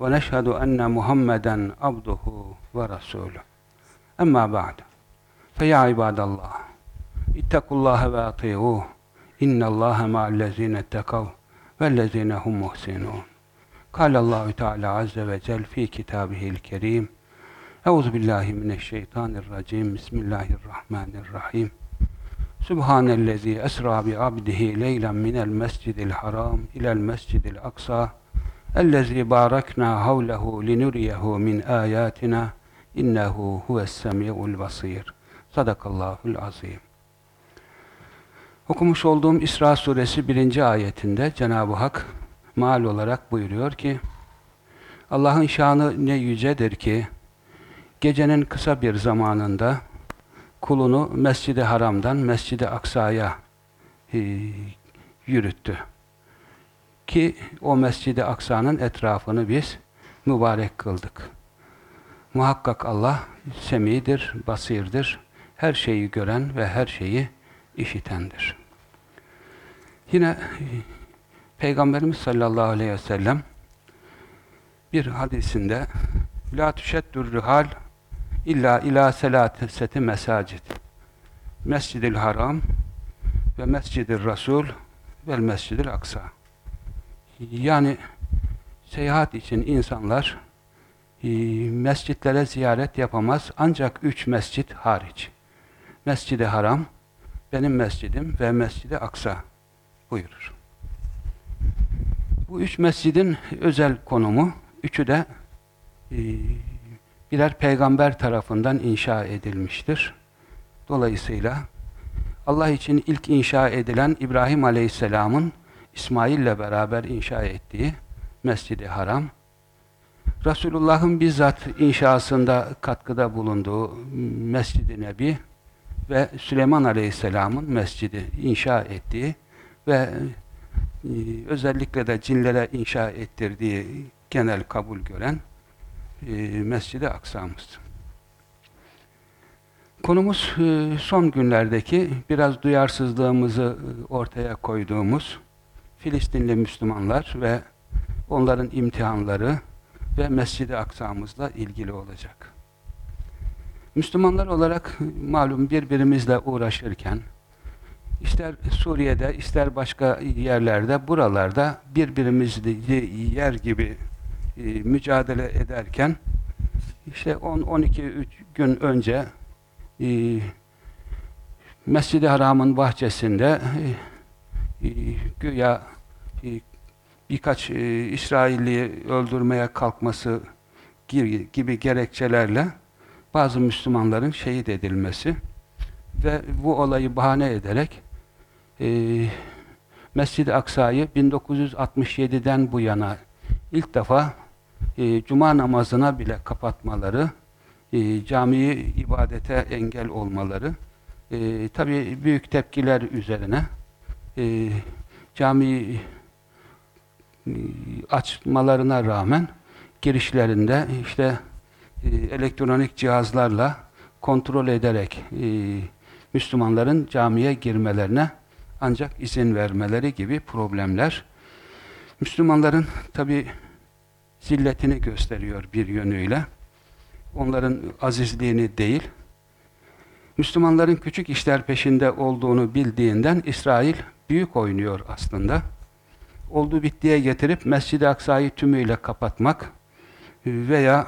illallah vahdehu la şerike leh ve neşhedü enne Muhammeden abduhu ve rasuluh. Emma ba'd. Fe ya ibadallah. İttekullaha ve ati'uh. İnnallâhe ma'allezîne tekav vellezîne hum muhsinûn. Kâlallahu Teala azze ve cel fi kitâbihil kerîm. Euzu billahi mineşşeytanirracim. Bismillahirrahmanirrahim. Subhanellezî esra bi abdihi leylen minel mescidil haram ilel mescidil aksa ellezî bâreknâ havlehu linuriyehu min âyâtina innehu huves semî'ul basîr. Sadakallahul azîm. Okumuş olduğum İsra suresi birinci ayetinde Cenab-ı Hak mal olarak buyuruyor ki Allah'ın şanı ne yücedir ki gecenin kısa bir zamanında kulunu Mescid-i Haram'dan Mescid-i Aksa'ya yürüttü. Ki o Mescid-i Aksa'nın etrafını biz mübarek kıldık. Muhakkak Allah semidir, basirdir, her şeyi gören ve her şeyi işitendir. Yine Peygamberimiz sallallahu aleyhi ve sellem bir hadisinde La tüşeddür rihal illa ila selateseti mesacid Mescid-i Haram ve Mescid-i Resul ve Mescid-i Aksa yani seyahat için insanlar e, mescitlere ziyaret yapamaz ancak üç mescit hariç. Mescid-i Haram, benim mescidim ve Mescid-i Aksa buyurur. Bu üç mescidin özel konumu, üçü de e, birer peygamber tarafından inşa edilmiştir. Dolayısıyla Allah için ilk inşa edilen İbrahim Aleyhisselam'ın İsmail ile beraber inşa ettiği Mescid-i Haram, Resulullah'ın bizzat inşasında katkıda bulunduğu Mescid-i Nebi ve Süleyman Aleyhisselam'ın mescidi inşa ettiği ve e, özellikle de cinlere inşa ettirdiği genel kabul gören e, Mescid-i Aksa'mız. Konumuz e, son günlerdeki biraz duyarsızlığımızı ortaya koyduğumuz Filistinli Müslümanlar ve onların imtihanları ve Mescid-i Aksa'mızla ilgili olacak. Müslümanlar olarak malum birbirimizle uğraşırken ister Suriye'de ister başka yerlerde buralarda birbirimizi yer gibi e, mücadele ederken işte 10-12 gün önce e, Mescid-i Haram'ın bahçesinde e, e, güya e, birkaç e, öldürmeye kalkması gibi gerekçelerle bazı Müslümanların şehit edilmesi ve bu olayı bahane ederek e, Mescid-i Aksa'yı 1967'den bu yana ilk defa e, Cuma namazına bile kapatmaları, camiyi ibadete engel olmaları, e, tabi büyük tepkiler üzerine e, camiyi e, açmalarına rağmen girişlerinde işte e, elektronik cihazlarla kontrol ederek e, Müslümanların camiye girmelerine ancak izin vermeleri gibi problemler Müslümanların tabi zilletini gösteriyor bir yönüyle. Onların azizliğini değil. Müslümanların küçük işler peşinde olduğunu bildiğinden İsrail büyük oynuyor aslında. Oldu bittiye getirip Mescid-i Aksa'yı tümüyle kapatmak veya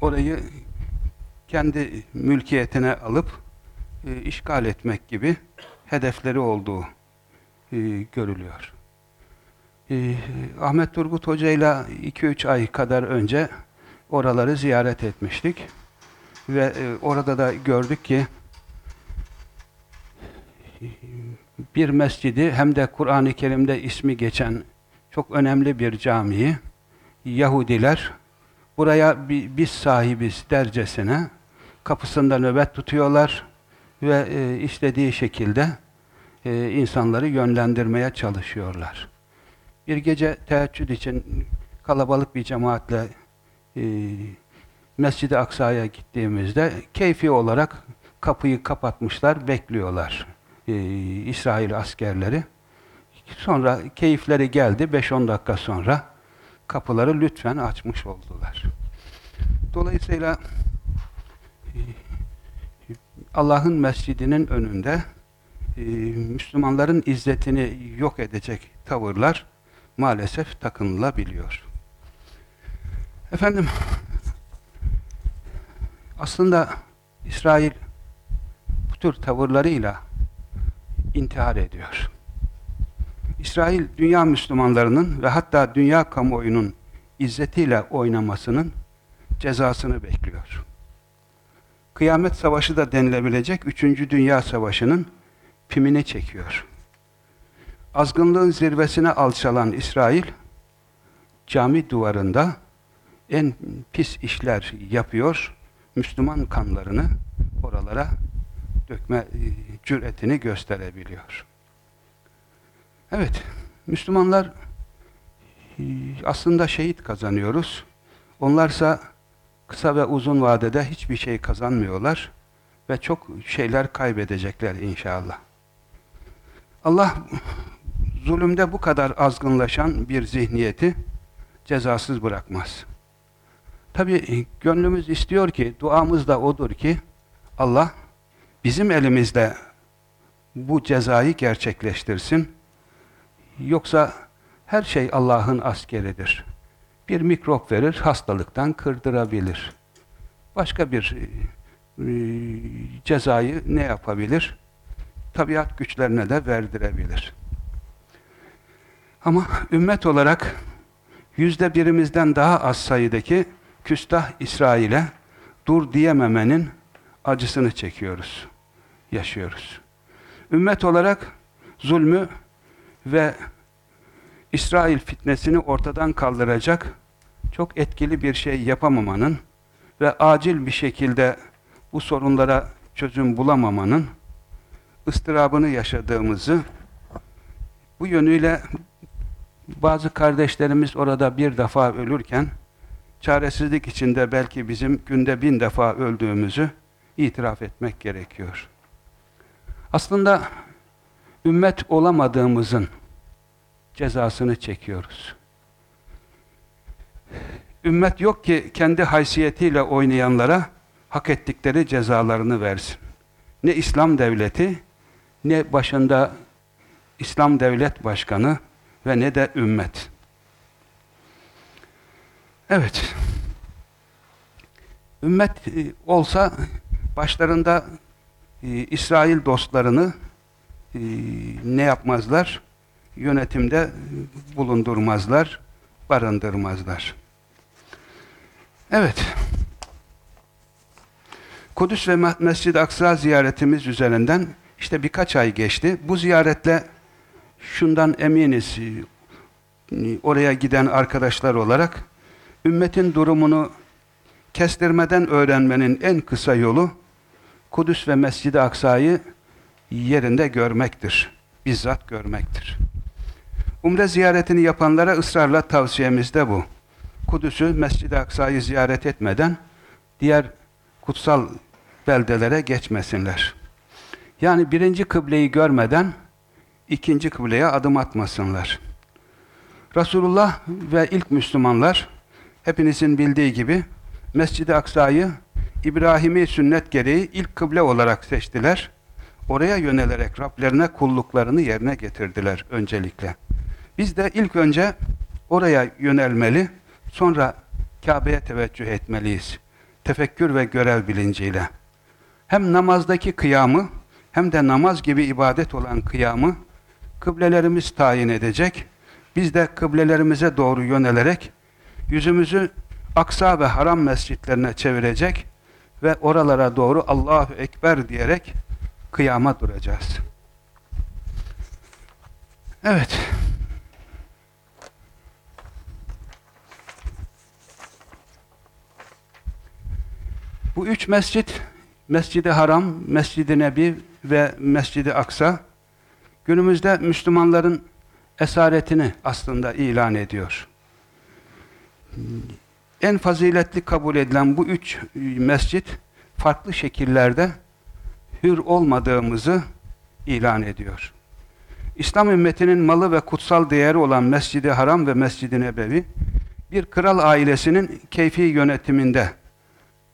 orayı kendi mülkiyetine alıp e, işgal etmek gibi hedefleri olduğu e, görülüyor. E, Ahmet Turgut Hoca ile 2-3 ay kadar önce oraları ziyaret etmiştik. Ve e, orada da gördük ki bir mescidi hem de Kur'an-ı Kerim'de ismi geçen çok önemli bir camiyi Yahudiler buraya bi- biz sahibiz dercesine kapısında nöbet tutuyorlar ve e, istediği şekilde e, insanları yönlendirmeye çalışıyorlar. Bir gece teheccüd için kalabalık bir cemaatle e, Mescid-i Aksa'ya gittiğimizde keyfi olarak kapıyı kapatmışlar, bekliyorlar e, İsrail askerleri. Sonra keyifleri geldi, 5-10 dakika sonra kapıları lütfen açmış oldular. Dolayısıyla e, Allah'ın mescidinin önünde e, Müslümanların izzetini yok edecek tavırlar maalesef takınılabiliyor. Efendim, aslında İsrail bu tür tavırlarıyla intihar ediyor. İsrail, dünya Müslümanlarının ve hatta dünya kamuoyunun izzetiyle oynamasının cezasını bekliyor. Kıyamet Savaşı da denilebilecek 3. Dünya Savaşı'nın pimini çekiyor. Azgınlığın zirvesine alçalan İsrail, cami duvarında en pis işler yapıyor, Müslüman kanlarını oralara dökme e, cüretini gösterebiliyor. Evet, Müslümanlar e, aslında şehit kazanıyoruz. Onlarsa kısa ve uzun vadede hiçbir şey kazanmıyorlar ve çok şeyler kaybedecekler inşallah. Allah zulümde bu kadar azgınlaşan bir zihniyeti cezasız bırakmaz. Tabi gönlümüz istiyor ki, duamız da odur ki Allah bizim elimizde bu cezayı gerçekleştirsin. Yoksa her şey Allah'ın askeridir. Bir mikrop verir, hastalıktan kırdırabilir. Başka bir e, cezayı ne yapabilir? Tabiat güçlerine de verdirebilir. Ama ümmet olarak yüzde birimizden daha az sayıdaki küstah İsrail'e dur diyememenin acısını çekiyoruz, yaşıyoruz. Ümmet olarak zulmü ve İsrail fitnesini ortadan kaldıracak çok etkili bir şey yapamamanın ve acil bir şekilde bu sorunlara çözüm bulamamanın ıstırabını yaşadığımızı bu yönüyle bazı kardeşlerimiz orada bir defa ölürken çaresizlik içinde belki bizim günde bin defa öldüğümüzü itiraf etmek gerekiyor. Aslında ümmet olamadığımızın cezasını çekiyoruz. Ümmet yok ki kendi haysiyetiyle oynayanlara hak ettikleri cezalarını versin. Ne İslam devleti, ne başında İslam devlet başkanı ve ne de ümmet. Evet. Ümmet e, olsa başlarında e, İsrail dostlarını e, ne yapmazlar? Yönetimde bulundurmazlar, barındırmazlar. Evet. Kudüs ve Mescid-i Aksa ziyaretimiz üzerinden işte birkaç ay geçti. Bu ziyaretle şundan eminiz oraya giden arkadaşlar olarak ümmetin durumunu kestirmeden öğrenmenin en kısa yolu Kudüs ve Mescid-i Aksa'yı yerinde görmektir. Bizzat görmektir. Umre ziyaretini yapanlara ısrarla tavsiyemiz de bu. Kudüs'ü, Mescid-i Aksa'yı ziyaret etmeden diğer kutsal beldelere geçmesinler. Yani birinci kıbleyi görmeden ikinci kıbleye adım atmasınlar. Resulullah ve ilk Müslümanlar hepinizin bildiği gibi Mescid-i Aksa'yı İbrahim'i sünnet gereği ilk kıble olarak seçtiler. Oraya yönelerek Rablerine kulluklarını yerine getirdiler öncelikle. Biz de ilk önce oraya yönelmeli, sonra Kabe'ye teveccüh etmeliyiz. Tefekkür ve görev bilinciyle. Hem namazdaki kıyamı, hem de namaz gibi ibadet olan kıyamı kıblelerimiz tayin edecek. Biz de kıblelerimize doğru yönelerek yüzümüzü Aksa ve Haram mescitlerine çevirecek ve oralara doğru Allahu Ekber diyerek kıyama duracağız. Evet. Bu üç mescit, Mescid-i Haram, Mescid-i Nebi ve Mescid-i Aksa, günümüzde Müslümanların esaretini aslında ilan ediyor. En faziletli kabul edilen bu üç mescit, farklı şekillerde hür olmadığımızı ilan ediyor. İslam ümmetinin malı ve kutsal değeri olan Mescid-i Haram ve Mescid-i Nebevi, bir kral ailesinin keyfi yönetiminde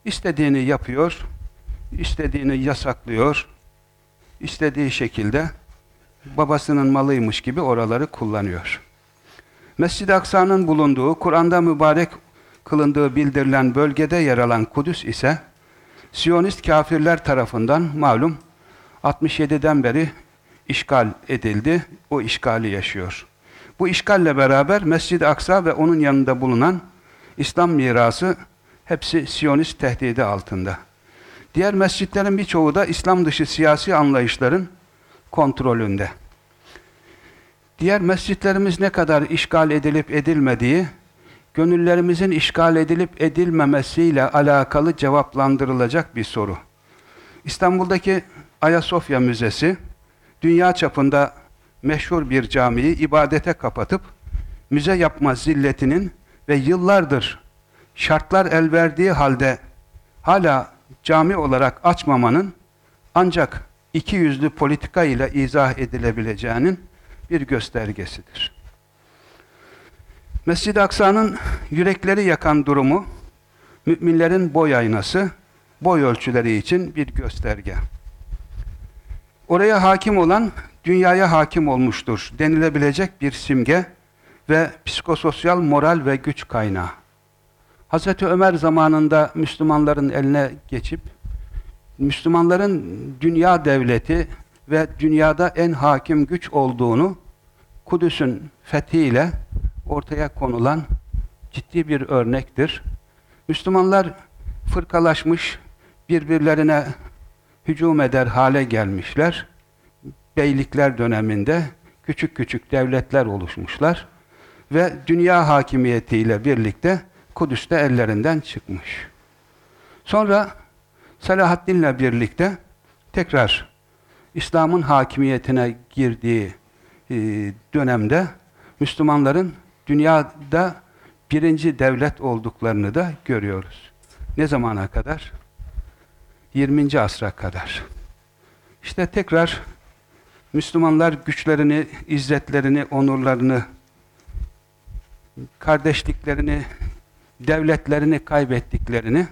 istediğini yapıyor, istediğini yasaklıyor, istediği şekilde babasının malıymış gibi oraları kullanıyor. Mescid-i Aksa'nın bulunduğu, Kur'an'da mübarek kılındığı bildirilen bölgede yer alan Kudüs ise, Siyonist kafirler tarafından malum 67'den beri işgal edildi, o işgali yaşıyor. Bu işgalle beraber Mescid-i Aksa ve onun yanında bulunan İslam mirası hepsi Siyonist tehdidi altında. Diğer mescitlerin birçoğu da İslam dışı siyasi anlayışların kontrolünde. Diğer mescitlerimiz ne kadar işgal edilip edilmediği, gönüllerimizin işgal edilip edilmemesiyle alakalı cevaplandırılacak bir soru. İstanbul'daki Ayasofya Müzesi, dünya çapında meşhur bir camiyi ibadete kapatıp, müze yapma zilletinin ve yıllardır şartlar el verdiği halde hala cami olarak açmamanın ancak iki yüzlü politika ile izah edilebileceğinin bir göstergesidir. Mescid-i Aksa'nın yürekleri yakan durumu, müminlerin boy aynası, boy ölçüleri için bir gösterge. Oraya hakim olan, dünyaya hakim olmuştur denilebilecek bir simge ve psikososyal moral ve güç kaynağı. Hazreti Ömer zamanında Müslümanların eline geçip, Müslümanların dünya devleti ve dünyada en hakim güç olduğunu Kudüs'ün fethiyle ortaya konulan ciddi bir örnektir. Müslümanlar fırkalaşmış, birbirlerine hücum eder hale gelmişler. Beylikler döneminde küçük küçük devletler oluşmuşlar ve dünya hakimiyetiyle birlikte Kudüs'te ellerinden çıkmış. Sonra Selahaddin'le birlikte tekrar İslam'ın hakimiyetine girdiği e, dönemde Müslümanların dünyada birinci devlet olduklarını da görüyoruz. Ne zamana kadar? 20. asra kadar. İşte tekrar Müslümanlar güçlerini, izzetlerini, onurlarını, kardeşliklerini, devletlerini kaybettiklerini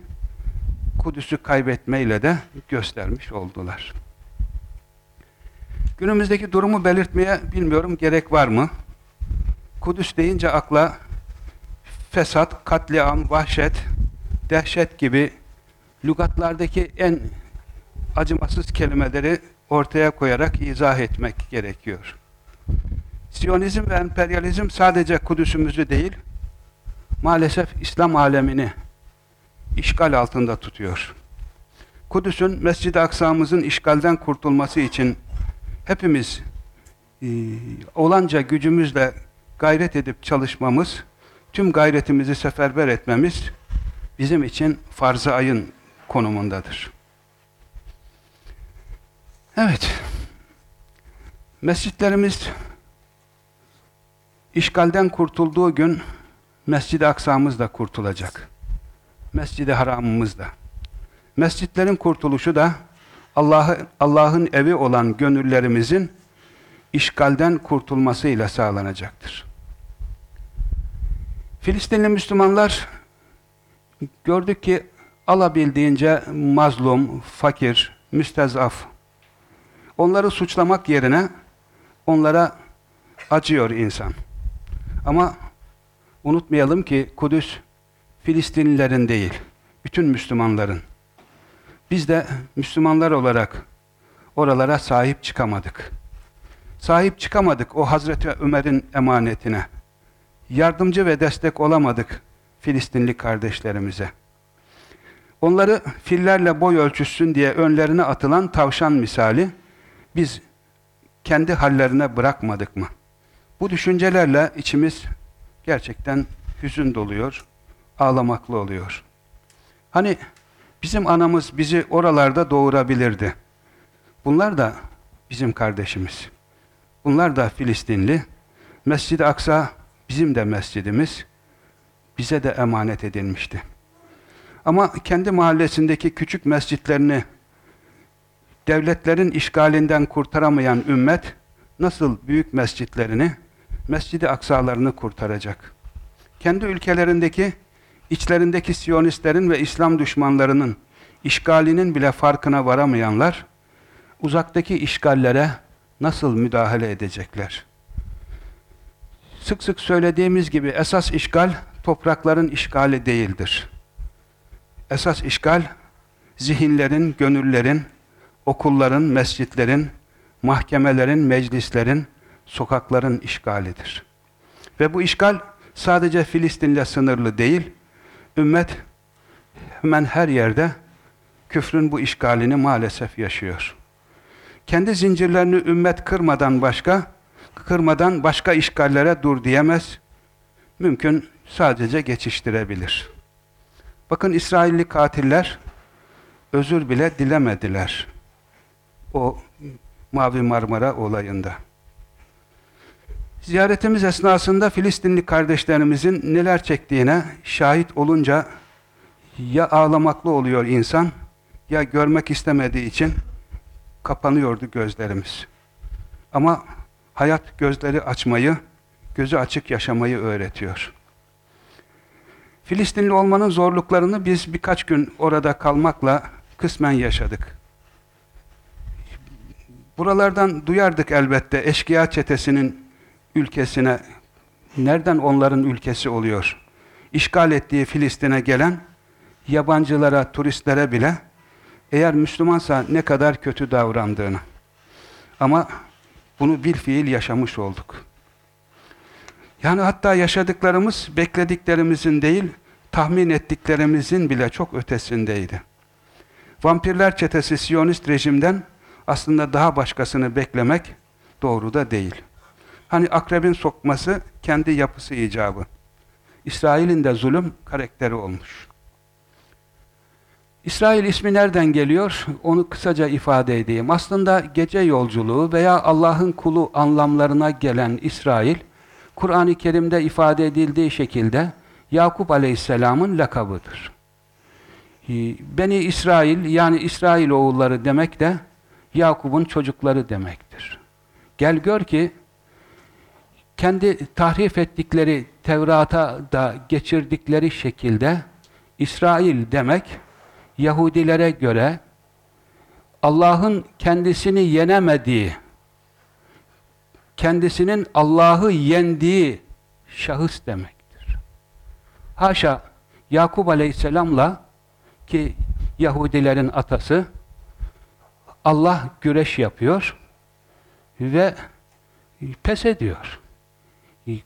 Kudüs'ü kaybetmeyle de göstermiş oldular. Günümüzdeki durumu belirtmeye bilmiyorum gerek var mı? Kudüs deyince akla fesat, katliam, vahşet, dehşet gibi lügatlardaki en acımasız kelimeleri ortaya koyarak izah etmek gerekiyor. Siyonizm ve emperyalizm sadece Kudüs'ümüzü değil, maalesef İslam alemini işgal altında tutuyor. Kudüs'ün, Mescid-i Aksa'mızın işgalden kurtulması için hepimiz e, olanca gücümüzle gayret edip çalışmamız, tüm gayretimizi seferber etmemiz bizim için farz-ı ayın konumundadır. Evet, mescitlerimiz işgalden kurtulduğu gün Mescid-i Aksa'mız da kurtulacak. Mescid-i Haram'ımız da. Mescitlerin kurtuluşu da Allah'ın Allah'ın evi olan gönüllerimizin işgalden kurtulmasıyla sağlanacaktır. Filistinli Müslümanlar gördük ki alabildiğince mazlum, fakir, müstezaf. Onları suçlamak yerine onlara acıyor insan. Ama unutmayalım ki Kudüs Filistinlilerin değil, bütün Müslümanların. Biz de Müslümanlar olarak oralara sahip çıkamadık. Sahip çıkamadık o Hazreti Ömer'in emanetine. Yardımcı ve destek olamadık Filistinli kardeşlerimize. Onları fillerle boy ölçüşsün diye önlerine atılan tavşan misali biz kendi hallerine bırakmadık mı? Bu düşüncelerle içimiz gerçekten hüzün doluyor, ağlamaklı oluyor. Hani Bizim anamız bizi oralarda doğurabilirdi. Bunlar da bizim kardeşimiz. Bunlar da Filistinli. Mescid-i Aksa bizim de mescidimiz. Bize de emanet edilmişti. Ama kendi mahallesindeki küçük mescitlerini devletlerin işgalinden kurtaramayan ümmet nasıl büyük mescitlerini, Mescid-i Aksalarını kurtaracak? Kendi ülkelerindeki, içlerindeki Siyonistlerin ve İslam düşmanlarının işgalinin bile farkına varamayanlar, uzaktaki işgallere nasıl müdahale edecekler? Sık sık söylediğimiz gibi esas işgal toprakların işgali değildir. Esas işgal zihinlerin, gönüllerin, okulların, mescitlerin, mahkemelerin, meclislerin, sokakların işgalidir. Ve bu işgal sadece Filistin'le sınırlı değil, ümmet hemen her yerde küfrün bu işgalini maalesef yaşıyor. Kendi zincirlerini ümmet kırmadan başka, kırmadan başka işgallere dur diyemez. Mümkün sadece geçiştirebilir. Bakın İsrailli katiller özür bile dilemediler. O Mavi Marmara olayında. Ziyaretimiz esnasında Filistinli kardeşlerimizin neler çektiğine şahit olunca ya ağlamaklı oluyor insan ya görmek istemediği için kapanıyordu gözlerimiz. Ama hayat gözleri açmayı, gözü açık yaşamayı öğretiyor. Filistinli olmanın zorluklarını biz birkaç gün orada kalmakla kısmen yaşadık. Buralardan duyardık elbette eşkıya çetesinin ülkesine, nereden onların ülkesi oluyor? İşgal ettiği Filistin'e gelen yabancılara, turistlere bile eğer Müslümansa ne kadar kötü davrandığını. Ama bunu bir fiil yaşamış olduk. Yani hatta yaşadıklarımız beklediklerimizin değil, tahmin ettiklerimizin bile çok ötesindeydi. Vampirler çetesi Siyonist rejimden aslında daha başkasını beklemek doğru da değil. Hani akrebin sokması kendi yapısı icabı. İsrail'in de zulüm karakteri olmuş. İsrail ismi nereden geliyor? Onu kısaca ifade edeyim. Aslında gece yolculuğu veya Allah'ın kulu anlamlarına gelen İsrail, Kur'an-ı Kerim'de ifade edildiği şekilde Yakup Aleyhisselam'ın lakabıdır. Ee, Beni İsrail yani İsrail oğulları demek de Yakup'un çocukları demektir. Gel gör ki kendi tahrif ettikleri Tevrat'a da geçirdikleri şekilde İsrail demek Yahudilere göre Allah'ın kendisini yenemediği, kendisinin Allah'ı yendiği şahıs demektir. Haşa Yakup Aleyhisselam'la ki Yahudilerin atası Allah güreş yapıyor ve pes ediyor.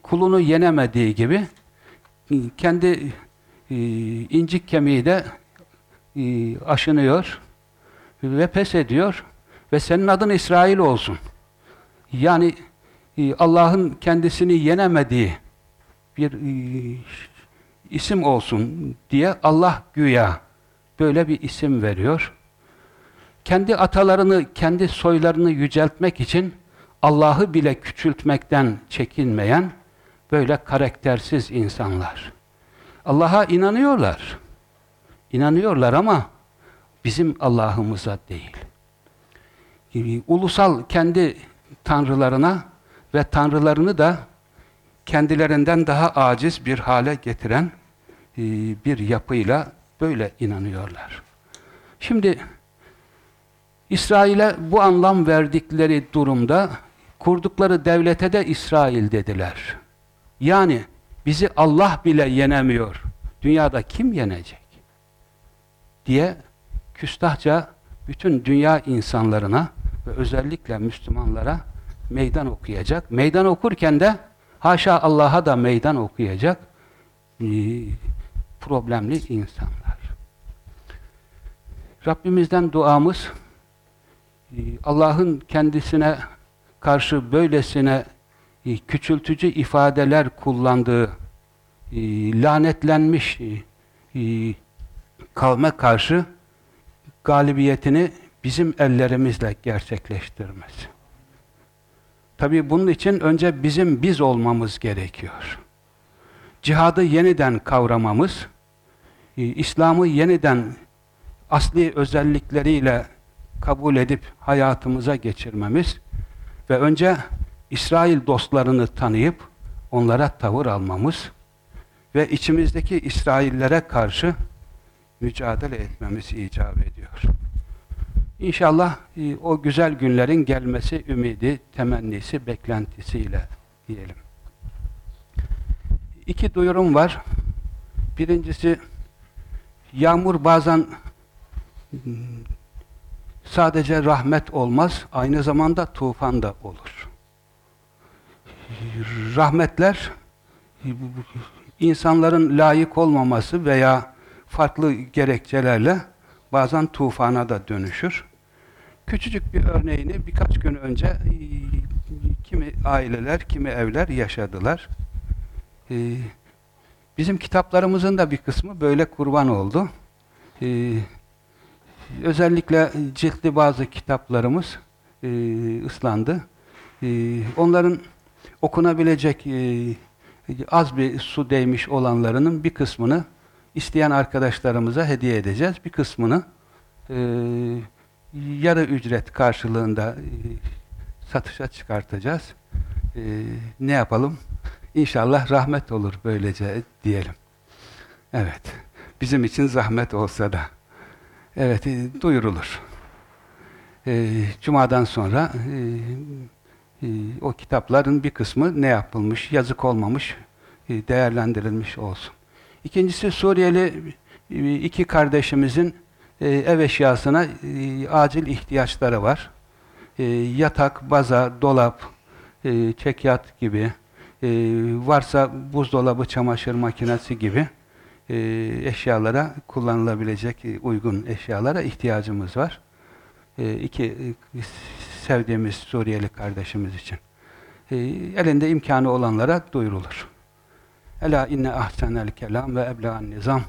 Kulunu yenemediği gibi kendi e, incik kemiği de e, aşınıyor ve pes ediyor ve senin adın İsrail olsun. Yani e, Allah'ın kendisini yenemediği bir isim olsun diye Allah güya böyle bir isim veriyor kendi atalarını, kendi soylarını yüceltmek için Allah'ı bile küçültmekten çekinmeyen böyle karaktersiz insanlar. Allah'a inanıyorlar. İnanıyorlar ama bizim Allah'ımıza değil. Ulusal kendi tanrılarına ve tanrılarını da kendilerinden daha aciz bir hale getiren e, bir yapıyla böyle inanıyorlar. Şimdi İsrail'e bu anlam verdikleri durumda kurdukları devlete de İsrail dediler. Yani bizi Allah bile yenemiyor. Dünyada kim yenecek? diye küstahça bütün dünya insanlarına ve özellikle Müslümanlara meydan okuyacak. Meydan okurken de haşa Allah'a da meydan okuyacak e, problemli insanlar. Rabbimizden duamız ee, Allah'ın kendisine karşı böylesine e, küçültücü ifadeler kullandığı e, lanetlenmiş e, kavme karşı galibiyetini bizim ellerimizle gerçekleştirmesi. Tabii bunun için önce bizim biz olmamız gerekiyor. Cihadı yeniden kavramamız, İslam'ı yeniden asli özellikleriyle kabul edip hayatımıza geçirmemiz ve önce İsrail dostlarını tanıyıp onlara tavır almamız ve içimizdeki İsraillere karşı mücadele etmemiz icap ediyor. İnşallah e, o güzel günlerin gelmesi ümidi, temennisi, beklentisiyle diyelim. İki duyurum var. Birincisi, yağmur bazen sadece rahmet olmaz, aynı zamanda tufan da olur. Rahmetler, insanların layık olmaması veya farklı gerekçelerle bazen tufana da dönüşür. Küçücük bir örneğini birkaç gün önce e, kimi aileler, kimi evler yaşadılar. E, bizim kitaplarımızın da bir kısmı böyle kurban oldu. E, özellikle ciltli bazı kitaplarımız ıslandı. Onların okunabilecek az bir su değmiş olanlarının bir kısmını isteyen arkadaşlarımıza hediye edeceğiz. Bir kısmını yarı ücret karşılığında e, satışa çıkartacağız. E, ne yapalım? İnşallah rahmet olur böylece diyelim. Evet. Bizim için zahmet olsa da. Evet, e, duyurulur. Cuma'dan sonra o kitapların bir kısmı ne yapılmış, yazık olmamış, değerlendirilmiş olsun. İkincisi Suriyeli iki kardeşimizin e, ev eşyasına e, acil ihtiyaçları var. E, yatak, baza, dolap, e, çekyat gibi, e, varsa buzdolabı, çamaşır makinesi gibi e, eşyalara, kullanılabilecek e, uygun eşyalara ihtiyacımız var. E, iki e, sevdiğimiz Suriyeli kardeşimiz için. E, elinde imkanı olanlara duyurulur. Ela inne ahsenel kelam ve ebla'n nizam.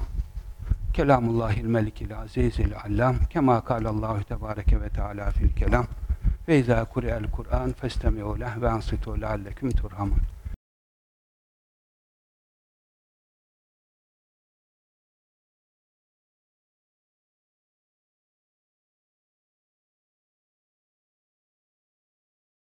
Kelamullahil melikil azizil allam kema kalallahu tebareke ve teala fil kelam ve izâ kuri'el Kur'an festemi'u leh ve ansitu leallekum turhamun